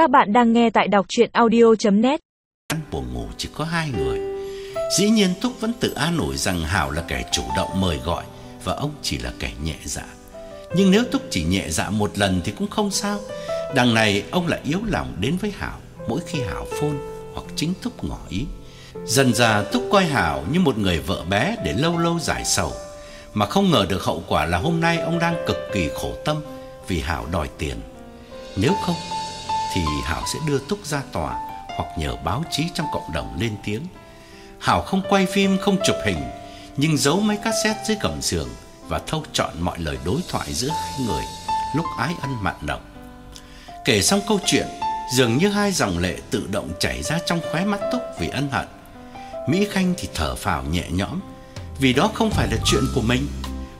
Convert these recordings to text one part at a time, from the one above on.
Các bạn đang nghe tại đọc chuyện audio.net Ăn buồn ngủ chỉ có hai người. Dĩ nhiên Túc vẫn tự an ủi rằng Hảo là kẻ chủ động mời gọi Và ông chỉ là kẻ nhẹ dạ. Nhưng nếu Túc chỉ nhẹ dạ một lần thì cũng không sao. Đằng này, ông lại yếu lòng đến với Hảo Mỗi khi Hảo phôn hoặc chính Túc ngỏ ý. Dần dà Túc coi Hảo như một người vợ bé để lâu lâu giải sầu. Mà không ngờ được hậu quả là hôm nay ông đang cực kỳ khổ tâm Vì Hảo đòi tiền. Nếu không thì Hảo sẽ đưa Túc ra tòa hoặc nhờ báo chí trong cộng đồng lên tiếng. Hảo không quay phim, không chụp hình, nhưng giấu máy cassette dưới gầm giường và thâu chọn mọi lời đối thoại giữa hai người lúc ái ân mặn nồng. Kể xong câu chuyện, dường như hai dòng lệ tự động chảy ra trong khóe mắt Túc vì ân hận. Mỹ Khanh thì thở phào nhẹ nhõm, vì đó không phải là chuyện của mình,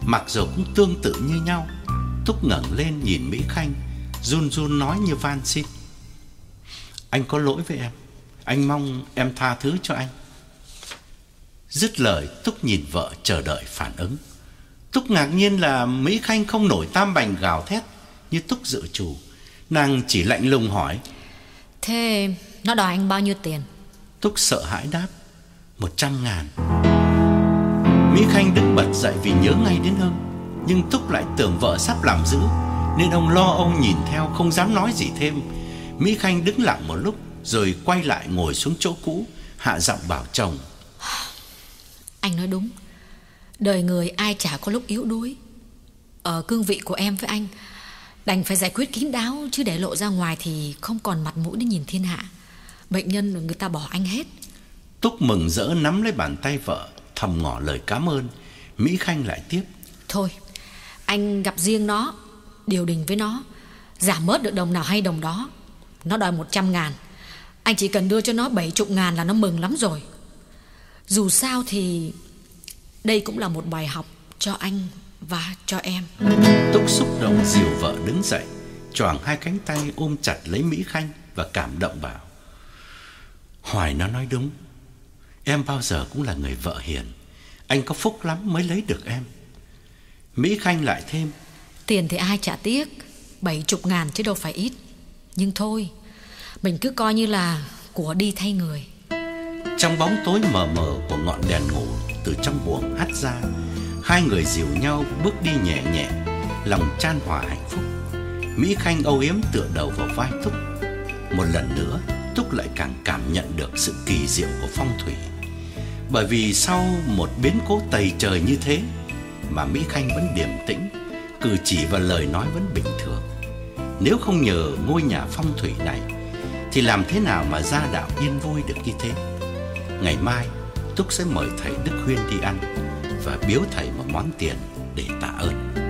mặc dù cũng tương tự như nhau. Túc ngẩng lên nhìn Mỹ Khanh, run run nói như van xin. Anh có lỗi với em. Anh mong em tha thứ cho anh. Dứt lời Túc nhìn vợ chờ đợi phản ứng. Túc ngạc nhiên là Mỹ Khanh không nổi tam bành gào thét Như Túc dự chủ Nàng chỉ lạnh lùng hỏi Thế nó đòi anh bao nhiêu tiền? Túc sợ hãi đáp Một trăm ngàn. Mỹ Khanh đứng bật dậy vì nhớ ngay đến Hưng Nhưng Túc lại tưởng vợ sắp làm dữ Nên ông lo ông nhìn theo không dám nói gì thêm Mỹ Khanh đứng lặng một lúc rồi quay lại ngồi xuống chỗ cũ, hạ giọng bảo chồng. Anh nói đúng. Đời người ai chả có lúc yếu đuối. Ở cương vị của em với anh, đành phải giải quyết kín đáo chứ để lộ ra ngoài thì không còn mặt mũi để nhìn thiên hạ. Bệnh nhân người ta bỏ anh hết. Túc mừng rỡ nắm lấy bàn tay vợ, thầm ngỏ lời cảm ơn. Mỹ Khanh lại tiếp. Thôi, anh gặp riêng nó, điều đình với nó, giảm bớt được đồng nào hay đồng đó nó đòi 100 ngàn. Anh chỉ cần đưa cho nó 70 ngàn là nó mừng lắm rồi. Dù sao thì Đây cũng là một bài học cho anh và cho em. Túc xúc động dìu vợ đứng dậy Choàng hai cánh tay ôm chặt lấy Mỹ Khanh Và cảm động bảo Hoài nó nói đúng. Em bao giờ cũng là người vợ hiền. Anh có phúc lắm mới lấy được em. Mỹ Khanh lại thêm Tiền thì ai trả tiếc 70 ngàn chứ đâu phải ít nhưng thôi, Mình cứ coi như là của đi thay người. Trong bóng tối mờ mờ của ngọn đèn ngủ Từ trong buồng hắt ra, Hai người dìu nhau bước đi nhẹ nhẹ, Lòng chan hòa hạnh phúc. Mỹ Khanh âu yếm tựa đầu vào vai Túc Một lần nữa Túc lại càng cảm nhận được sự kỳ diệu của phong thủy. Bởi vì sau một biến cố tày trời như thế, Mà Mỹ Khanh vẫn điềm tĩnh, Cử chỉ và lời nói vẫn bình thường nếu không nhờ ngôi nhà phong thủy này, Thì làm thế nào mà gia đạo yên vui được như thế? Ngày mai, Túc sẽ mời thầy Đức Huyên đi ăn Và biếu thầy một món tiền để tạ ơn.